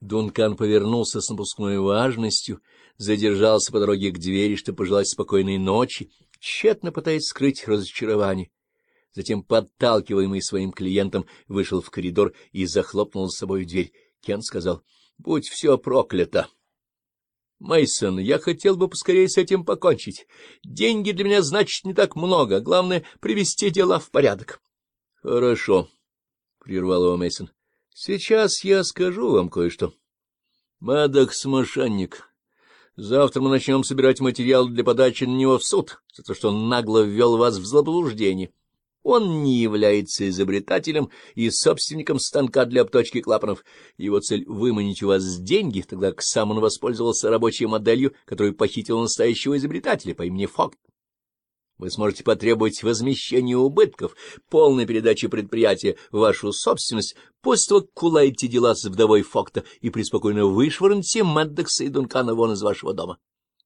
Дункан повернулся с напускной важностью, задержался по дороге к двери, чтобы пожелать спокойной ночи, тщетно пытаясь скрыть разочарование. Затем, подталкиваемый своим клиентом, вышел в коридор и захлопнул за собой дверь. Кен сказал, — Будь все проклято! — Мейсон, я хотел бы поскорее с этим покончить. Деньги для меня значат не так много. Главное — привести дела в порядок. — Хорошо, — прервал его Мейсон. Сейчас я скажу вам кое-что. Мадокс — мошенник. Завтра мы начнем собирать материал для подачи на него в суд за то, что он нагло ввел вас в заблуждение. Он не является изобретателем и собственником станка для обточки клапанов. Его цель — выманить у вас деньги, тогда как сам он воспользовался рабочей моделью, которую похитил настоящего изобретателя по имени Фокт вы сможете потребовать возмещения убытков, полной передачи предприятия в вашу собственность, после того, как кулаете дела с вдовой Фокта и преспокойно вышвырните Мэддекса и Дункана вон из вашего дома.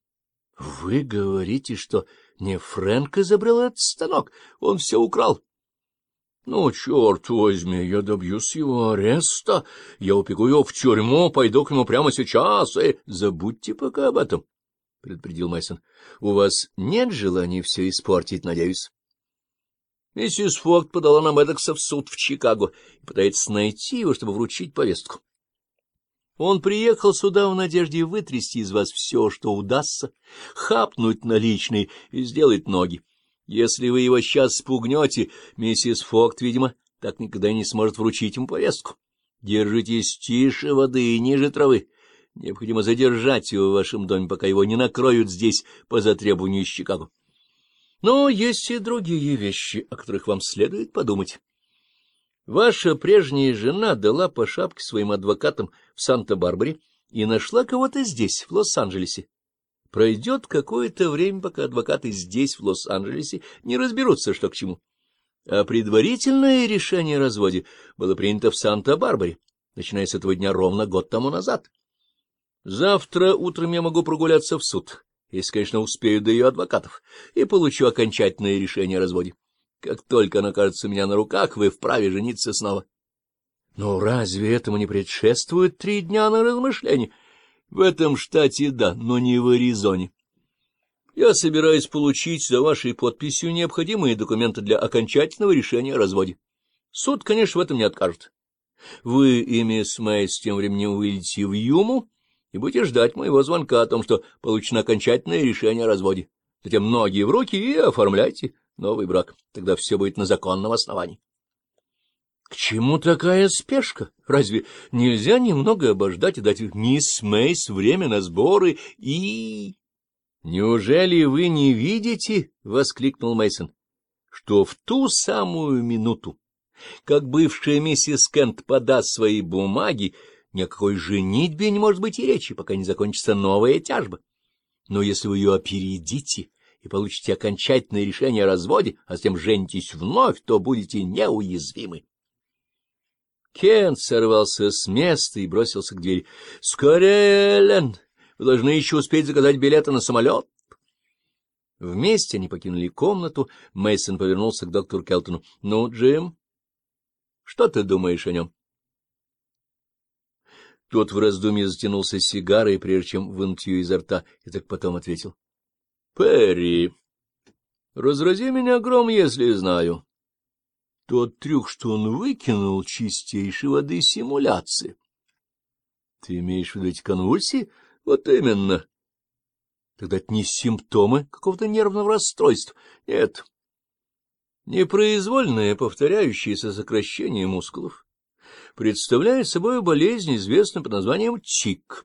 — Вы говорите, что не Фрэнк изобрел этот станок, он все украл. — Ну, черт возьми, я добьюсь его ареста, я упеку его в тюрьму, пойду к нему прямо сейчас, и забудьте пока об этом предупредил Мэйсон. У вас нет желания все испортить, надеюсь? Миссис Фокт подала нам Эдекса в суд в Чикаго и пытается найти его, чтобы вручить повестку. Он приехал сюда в надежде вытрясти из вас все, что удастся, хапнуть наличные и сделать ноги. Если вы его сейчас спугнете, миссис Фокт, видимо, так никогда не сможет вручить ему повестку. Держитесь тише воды и ниже травы. Необходимо задержать его в вашем доме, пока его не накроют здесь по затребованию из Чикаго. Но есть и другие вещи, о которых вам следует подумать. Ваша прежняя жена дала по шапке своим адвокатам в Санта-Барбаре и нашла кого-то здесь, в Лос-Анджелесе. Пройдет какое-то время, пока адвокаты здесь, в Лос-Анджелесе, не разберутся, что к чему. А предварительное решение о разводе было принято в Санта-Барбаре, начиная с этого дня ровно год тому назад. Завтра утром я могу прогуляться в суд, если, конечно, успею до ее адвокатов, и получу окончательное решение о разводе. Как только она окажется у меня на руках, вы вправе жениться снова. Но разве этому не предшествует три дня на размышление? В этом штате да, но не в Аризоне. Я собираюсь получить за вашей подписью необходимые документы для окончательного решения о разводе. Суд, конечно, в этом не откажет. Вы и мисс Мэй с тем временем выйдете в Юму, и будете ждать моего звонка о том, что получено окончательное решение о разводе. Затем ноги в руки и оформляйте новый брак. Тогда все будет на законном основании. К чему такая спешка? Разве нельзя немного обождать и дать мисс Мейс время на сборы и... Неужели вы не видите, — воскликнул Мейсон, что в ту самую минуту, как бывшая миссис Кент подаст свои бумаги, ни о какой женитьбе не может быть и речи, пока не закончится новая тяжба. Но если вы ее опередите и получите окончательное решение о разводе, а затем женитесь вновь, то будете неуязвимы. Кент сорвался с места и бросился к двери. — Скорее, Лен! Вы должны еще успеть заказать билеты на самолет. Вместе они покинули комнату. Мейсон повернулся к доктору Келтону. — Ну, Джим, что ты думаешь о нем? — тот в раздумье затянулся сигарой, прежде чем вынуть ее изо рта, и так потом ответил. — Перри, разрази меня гром, если знаю. Тот трюк, что он выкинул, чистейшей воды симуляции. — Ты имеешь в виду эти конвульсии? — Вот именно. — Тогда это не симптомы какого-то нервного расстройства. Нет. Непроизвольное повторяющееся сокращение мускулов представляет собой болезнь, известную под названием ЧИК,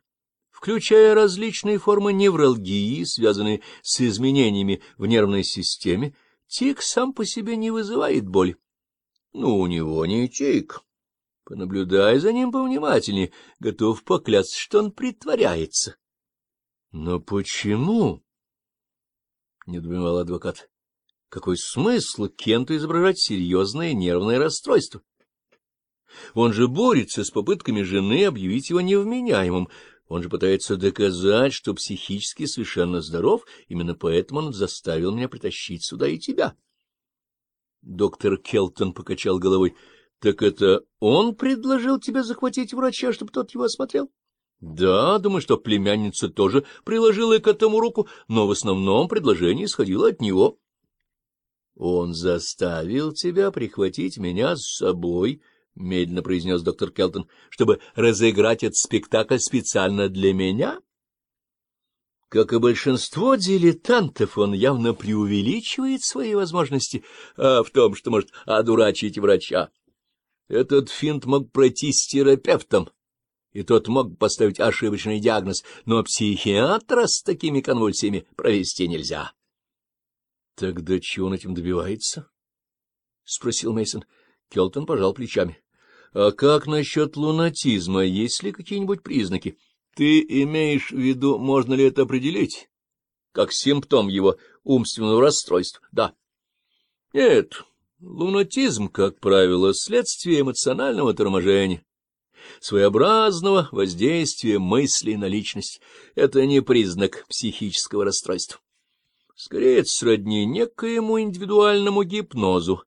включая различные формы невралгии, связанные с изменениями в нервной системе, тик сам по себе не вызывает боли. Ну, у него не тик. Понаблюдай за ним повнимательнее, готов поклясться, что он притворяется. — Но почему? — недоумевал адвокат. — Какой смысл Кенту изображать серьезное нервное расстройство? Он же борется с попытками жены объявить его невменяемым. Он же пытается доказать, что психически совершенно здоров, именно поэтому он заставил меня притащить сюда и тебя. Доктор Келтон покачал головой. — Так это он предложил тебе захватить врача, чтобы тот его осмотрел? — Да, думаю, что племянница тоже приложила к этому руку, но в основном предложение исходило от него. — Он заставил тебя прихватить меня с собой, — медленно произнес доктор Келтон, — чтобы разыграть этот спектакль специально для меня? Как и большинство дилетантов, он явно преувеличивает свои возможности а в том, что может одурачить врача. Этот финт мог пройти с терапевтом, и тот мог поставить ошибочный диагноз, но психиатра с такими конвульсиями провести нельзя. — Тогда чего он этим добивается? — спросил Мейсон. Келтон пожал плечами. — А как насчет лунатизма? Есть ли какие-нибудь признаки? Ты имеешь в виду, можно ли это определить? Как симптом его умственного расстройства? Да. — Нет, лунатизм, как правило, следствие эмоционального торможения своеобразного воздействия мыслей на личность. Это не признак психического расстройства. Скорее, это сродни некоему индивидуальному гипнозу,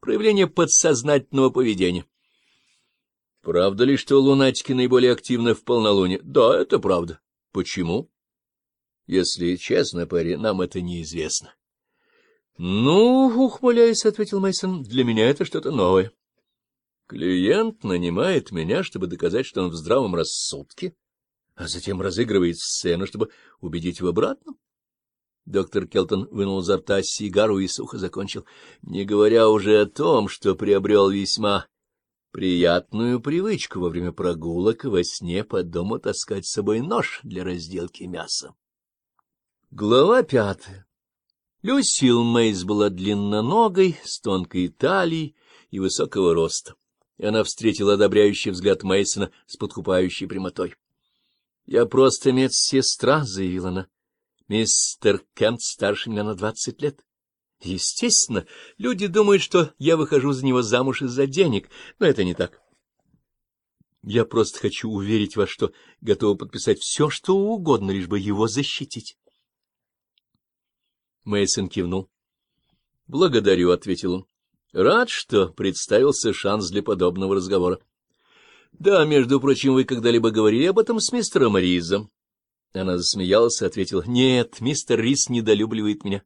проявление подсознательного поведения. Правда ли, что лунатики наиболее активны в полнолуние? Да, это правда. Почему? Если честно, Перри, нам это неизвестно. Ну, ухмыляясь, ответил Мейсон, для меня это что-то новое. Клиент нанимает меня, чтобы доказать, что он в здравом рассудке, а затем разыгрывает сцену, чтобы убедить в обратном. Доктор Келтон вынул изо рта сигару и сухо закончил, не говоря уже о том, что приобрел весьма приятную привычку во время прогулок и во сне по дому таскать с собой нож для разделки мяса. Глава пятая. Люсил Мейс была длинноногой, с тонкой талией и высокого роста, и она встретила одобряющий взгляд Мейсона с подкупающей прямотой. — Я просто медсестра, — заявила она. Мистер Кент старше меня на двадцать лет. Естественно, люди думают, что я выхожу за него замуж из-за денег, но это не так. Я просто хочу уверить вас, что готова подписать все, что угодно, лишь бы его защитить. Мейсон кивнул. — Благодарю, — ответил он. — Рад, что представился шанс для подобного разговора. — Да, между прочим, вы когда-либо говорили об этом с мистером Ризом. Она засмеялась и ответила, — Нет, мистер Рис недолюбливает меня.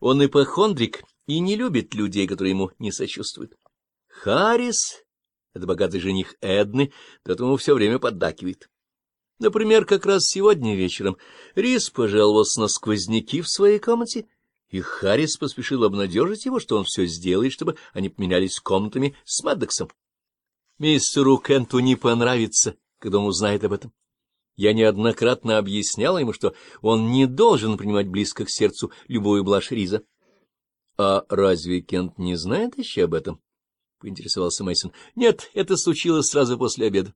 Он ипохондрик и не любит людей, которые ему не сочувствуют. Харрис, это богатый жених Эдны, поэтому ему все время поддакивает. Например, как раз сегодня вечером Рис пожаловался на сквозняки в своей комнате, и Харрис поспешил обнадежить его, что он все сделает, чтобы они поменялись комнатами с Мэддоксом. Мистеру Кенту не понравится, когда он узнает об этом. Я неоднократно объяснял ему, что он не должен принимать близко к сердцу любую блажь Риза. — А разве Кент не знает еще об этом? — поинтересовался Мейсон. Нет, это случилось сразу после обеда.